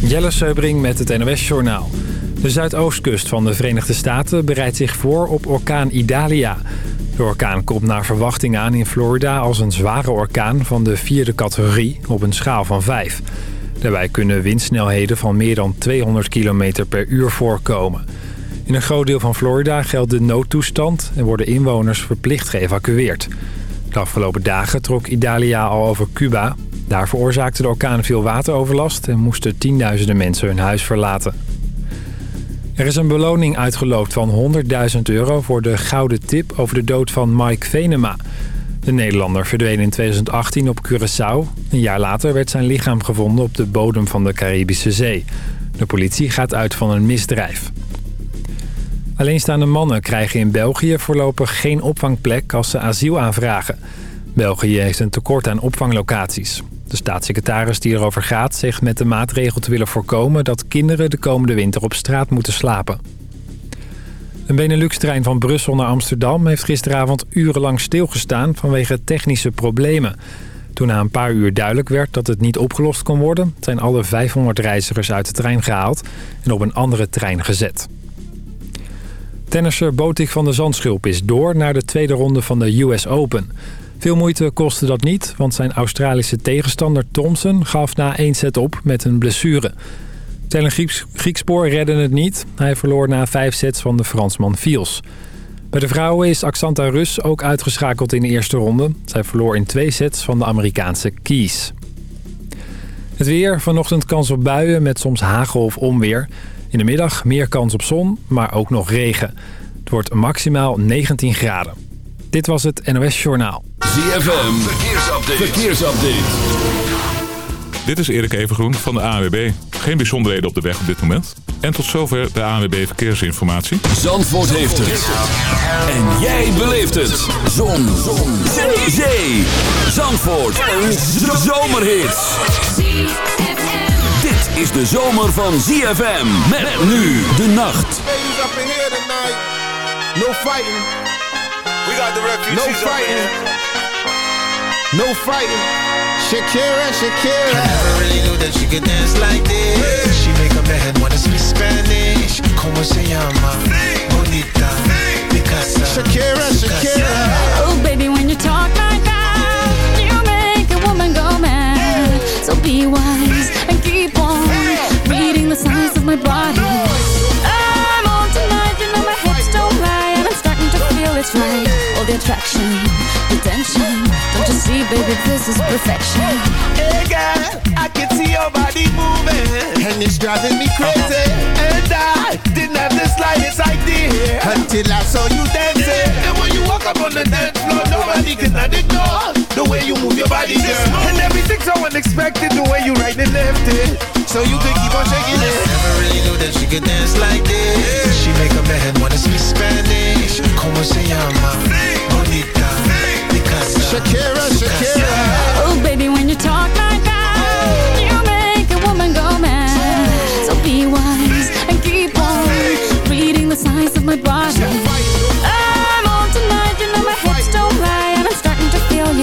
Jelle Seubring met het NOS Journaal. De zuidoostkust van de Verenigde Staten bereidt zich voor op orkaan Idalia. De orkaan komt naar verwachting aan in Florida als een zware orkaan van de vierde categorie op een schaal van 5. Daarbij kunnen windsnelheden van meer dan 200 km per uur voorkomen. In een groot deel van Florida geldt de noodtoestand en worden inwoners verplicht geëvacueerd. De afgelopen dagen trok Idalia al over Cuba. Daar veroorzaakte de orkaan veel wateroverlast en moesten tienduizenden mensen hun huis verlaten. Er is een beloning uitgeloofd van 100.000 euro voor de gouden tip over de dood van Mike Venema. De Nederlander verdween in 2018 op Curaçao. Een jaar later werd zijn lichaam gevonden op de bodem van de Caribische Zee. De politie gaat uit van een misdrijf. Alleenstaande mannen krijgen in België voorlopig geen opvangplek als ze asiel aanvragen. België heeft een tekort aan opvanglocaties. De staatssecretaris die erover gaat zegt met de maatregel te willen voorkomen... dat kinderen de komende winter op straat moeten slapen. Een Benelux-trein van Brussel naar Amsterdam heeft gisteravond urenlang stilgestaan vanwege technische problemen. Toen na een paar uur duidelijk werd dat het niet opgelost kon worden... zijn alle 500 reizigers uit de trein gehaald en op een andere trein gezet. Tennisser Botik van de Zandschulp is door naar de tweede ronde van de US Open. Veel moeite kostte dat niet, want zijn Australische tegenstander Thompson gaf na één set op met een blessure. Tellen Griekspoor redde het niet. Hij verloor na vijf sets van de Fransman Fiels. Bij de vrouwen is Axanta Rus ook uitgeschakeld in de eerste ronde. Zij verloor in twee sets van de Amerikaanse Kies. Het weer, vanochtend kans op buien met soms hagel of onweer. In de middag meer kans op zon, maar ook nog regen. Het wordt maximaal 19 graden. Dit was het NOS Journaal. ZFM, verkeersupdate. verkeersupdate. Dit is Erik Evengroen van de ANWB. Geen bijzonderheden op de weg op dit moment. En tot zover de ANWB Verkeersinformatie. Zandvoort heeft het. En jij beleeft het. Zon. Zon. Zee. Zee. Zandvoort. Een zomerhit. Dit is de zomer van ZFM. Met nu de nacht. Ladies up in here tonight. No fighting. We got the refugees no fighting. No fighting. Shakira, Shakira. I never really knew that she could dance like this. She make a man wanna speak Spanish. Como se llama? Bonita. Picasa. Shakira, Shakira. Oh, baby, when you talk like that, you make a woman go mad. So be wise and keep on reading the signs of my body. It's right. All the attraction, the tension. Don't you see, baby, this is perfection. Hey girl, I can see your body moving. And it's driving me crazy. And I didn't have the slightest idea. Until I saw you dancing. And when you walk up on the dance floor, nobody can ignore the way you move your body, girl. And everything's so unexpected, the way you right and left it. So you could keep on shaking it. Never really knew that she could dance like this. She make a man wanna speak Spanish. Como se llama? Bonita. Picasa. Shakira, Shakira. Oh, baby, when you talk like that, you make a woman go mad. So be wise and keep on reading the signs of my body.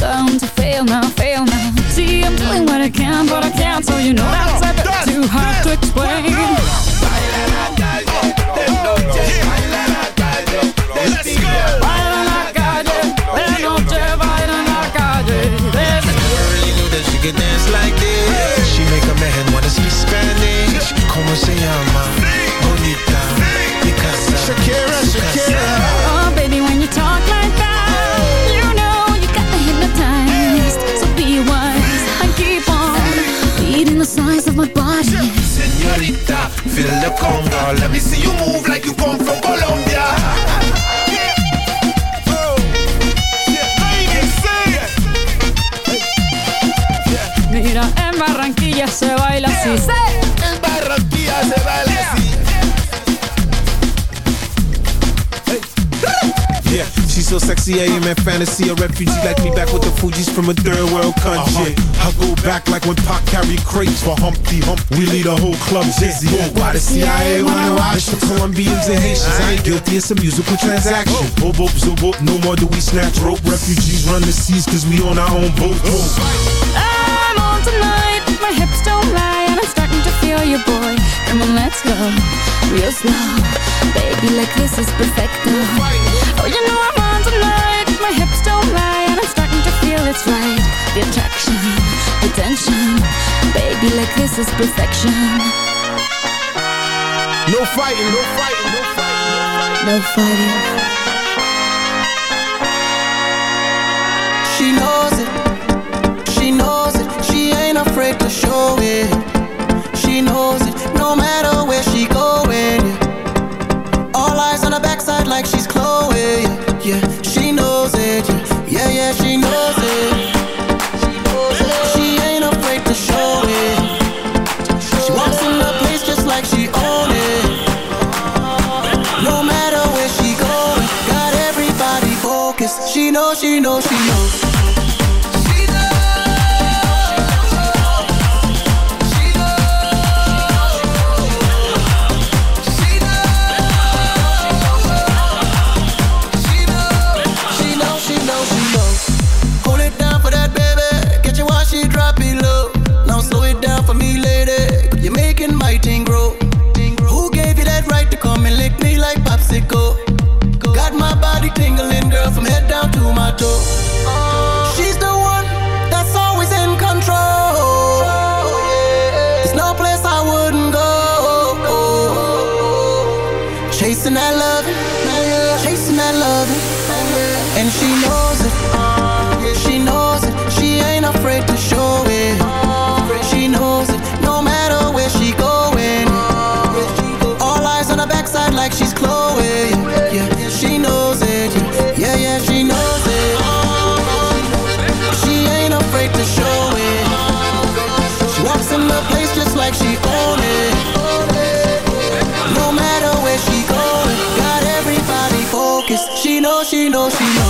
come to fail now, fail now. See, I'm doing what I can, but I can't, so you know that's a bit too hard to explain. Let's go. Baila la calle, de noche, baila la calle. There's Never really knew that she could dance like this. She make a man wanna speak Spanish. Como se llama? Signs of my body. Senorita, feel the conga. Let me see you move like you come from Colombia. Mira, en Barranquilla se baila así. En Barranquilla se baila así. so sexy, I am in fantasy. A refugee like me back with the Fugees from a third world country. Uh-huh. I go back like when Pac carried crates for Humpty Hump. We lead a whole club dizzy. Why the CIA wanna watch the Colombians and Haitians? I ain't guilty, it's a musical transaction. Boop, boop, zo, boop, no more do we snatch rope. Refugees run the seas cause we on our own boat. I'm on tonight, my hips don't lie, and I'm starting to feel you, boy. Come on, let's go, real slow. Baby, like this is perfect. Oh, you know I'm on tonight, my hips don't lie, and I'm starting to feel it's right. The attraction, the tension. Baby, like this is perfection. No fighting, no fighting, no fighting. No fighting. She knows it, she knows it, she ain't afraid to show it. Knows it, no matter no, si no, si no.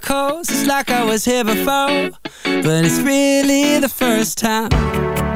in. It's like I was here before, but it's really the first time.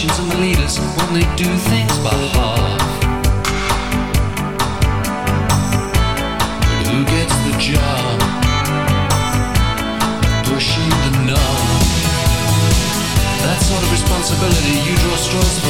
Politicians and the leaders when they do things by half. But who gets the job? Pushing the knob. That sort of responsibility you draw straws for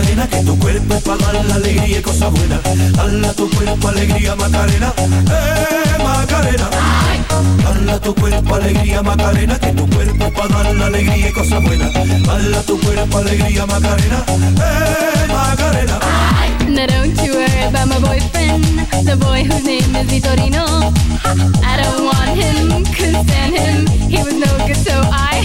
Macarena, que tu cuerpo dar la alegría y tu cuerpo alegría Macarena, eh Macarena. Tu cuerpo alegría Macarena, que tu cuerpo dar la alegría y tu cuerpo alegría Macarena, eh Macarena. Now don't you worry about my boyfriend The boy whose name is Vitorino. I don't want him, couldn't stand him. He was no good so I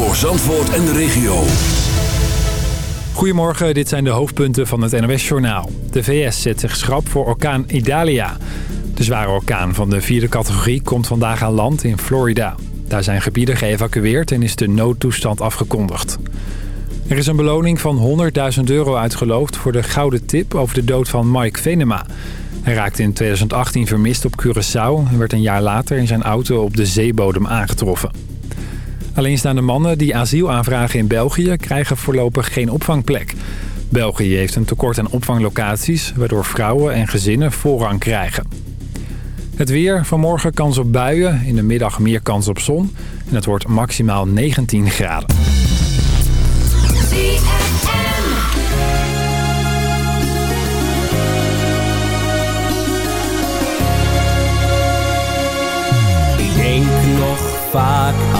Voor Zandvoort en de regio. Goedemorgen, dit zijn de hoofdpunten van het NOS-journaal. De VS zet zich schrap voor orkaan Idalia. De zware orkaan van de vierde categorie komt vandaag aan land in Florida. Daar zijn gebieden geëvacueerd en is de noodtoestand afgekondigd. Er is een beloning van 100.000 euro uitgeloofd voor de gouden tip over de dood van Mike Venema. Hij raakte in 2018 vermist op Curaçao en werd een jaar later in zijn auto op de zeebodem aangetroffen. Alleenstaande mannen die asiel aanvragen in België krijgen voorlopig geen opvangplek. België heeft een tekort aan opvanglocaties, waardoor vrouwen en gezinnen voorrang krijgen. Het weer, vanmorgen kans op buien, in de middag meer kans op zon en het wordt maximaal 19 graden. Nog vaak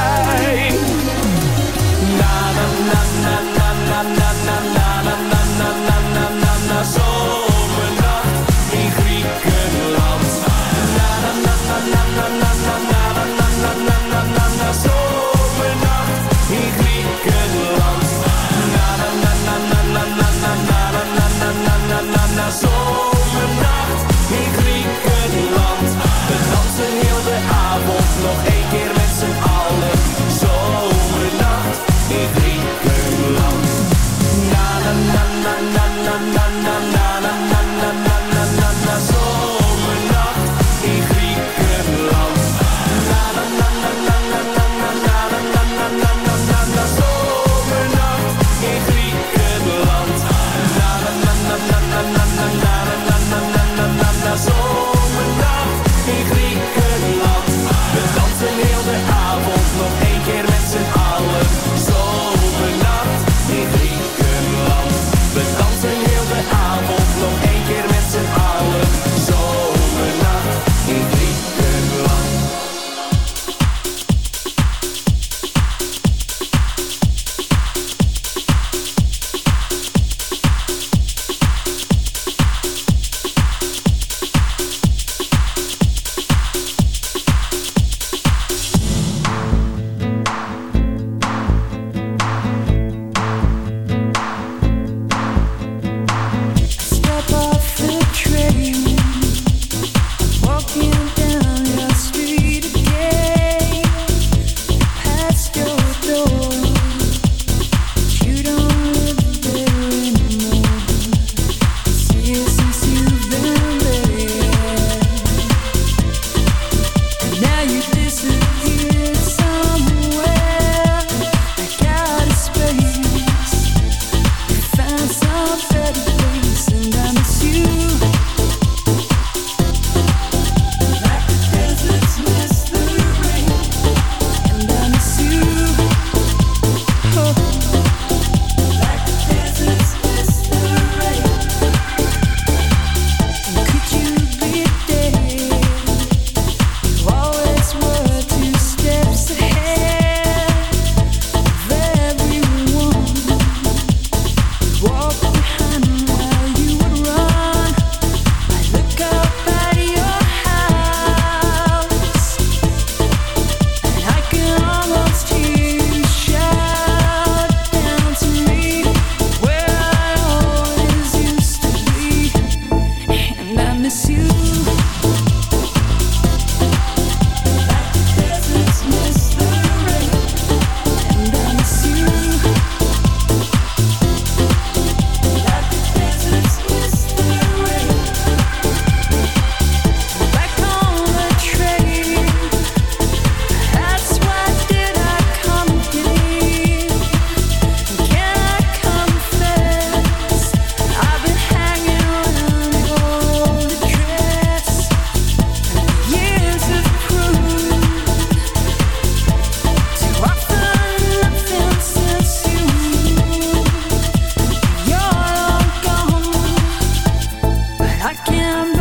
I can't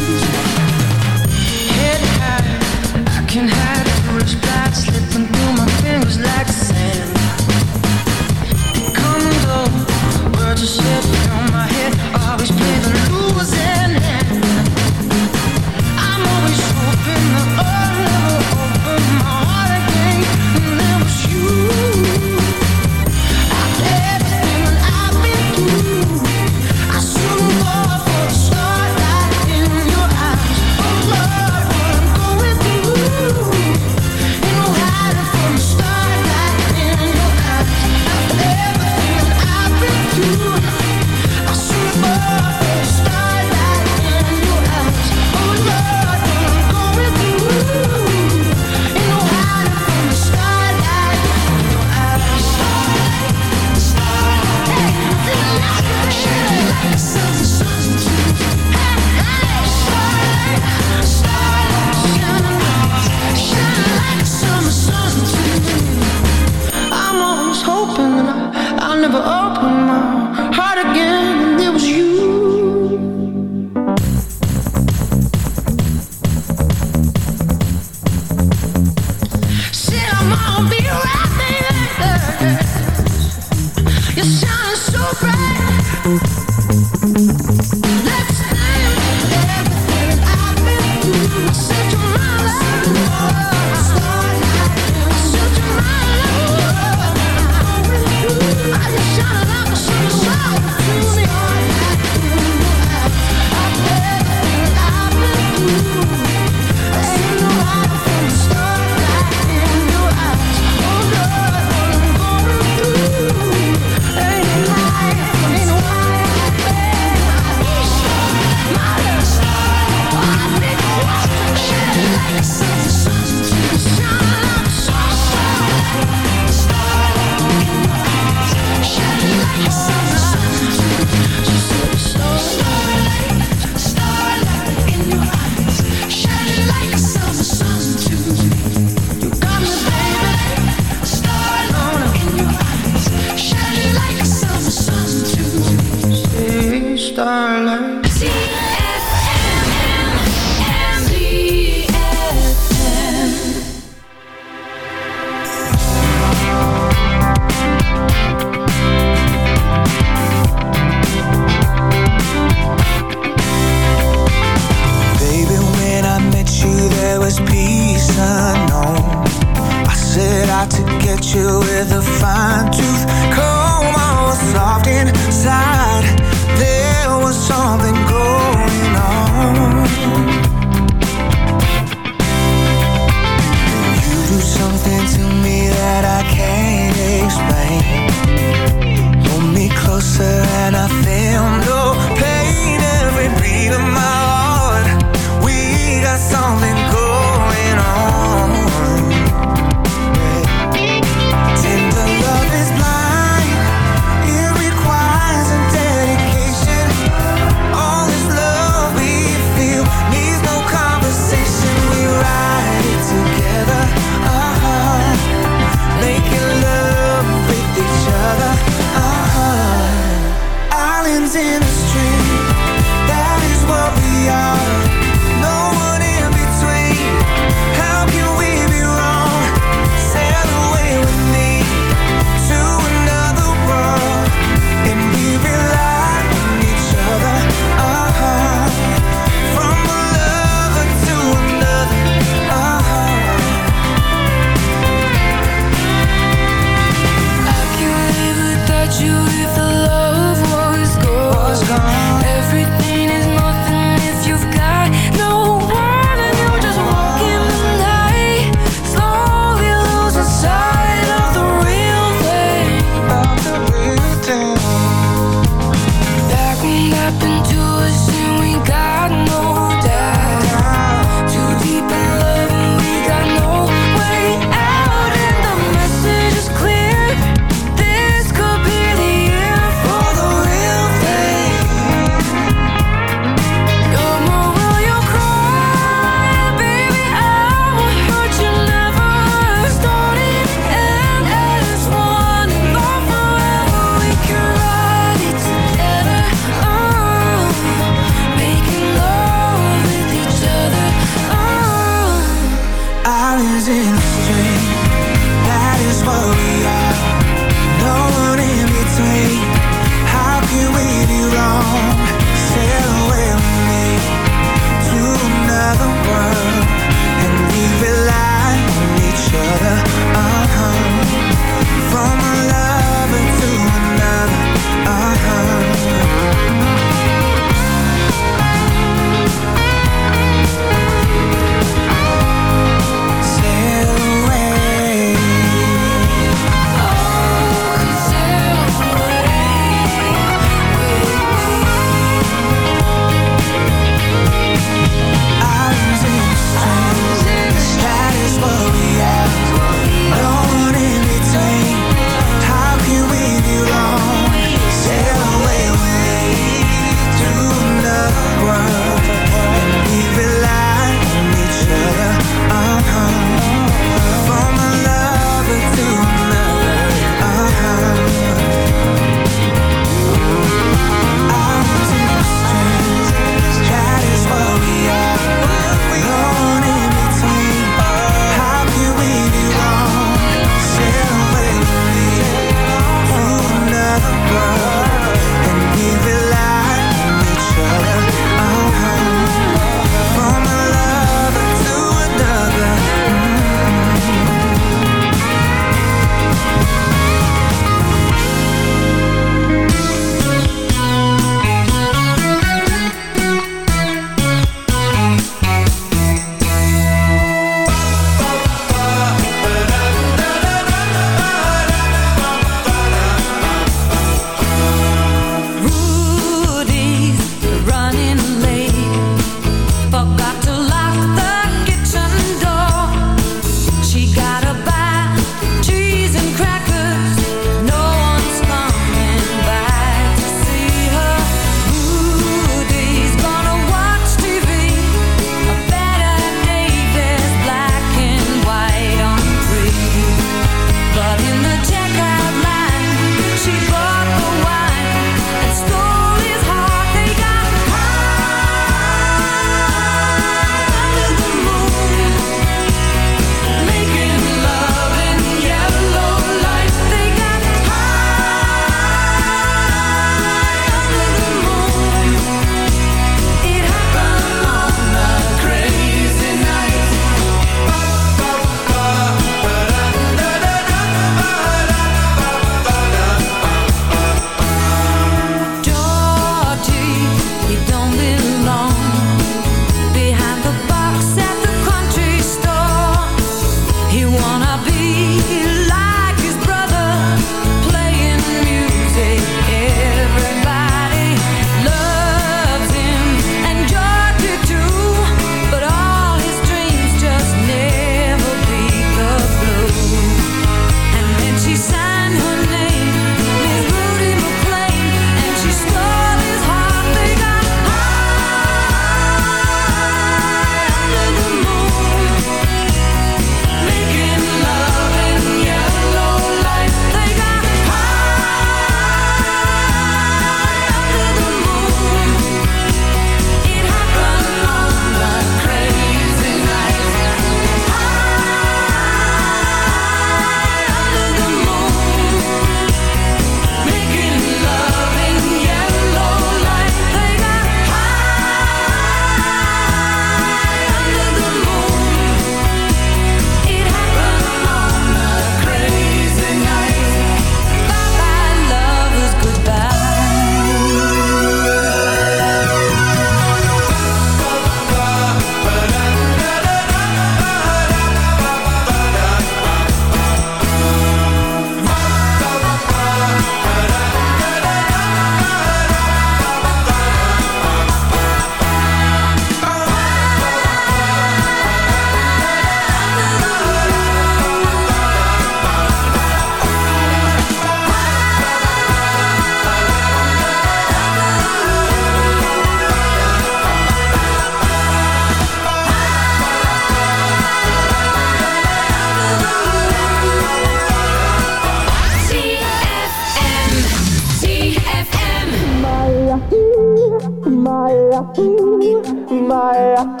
you, my.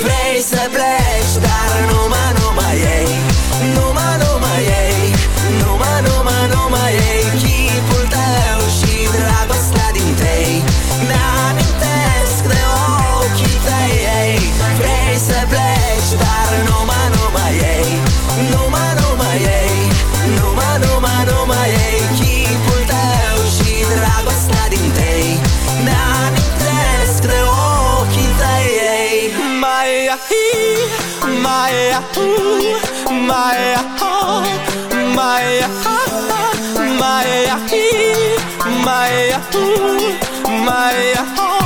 Vrei să pleci, dar numai, numai ei my oh, my oh, my my my my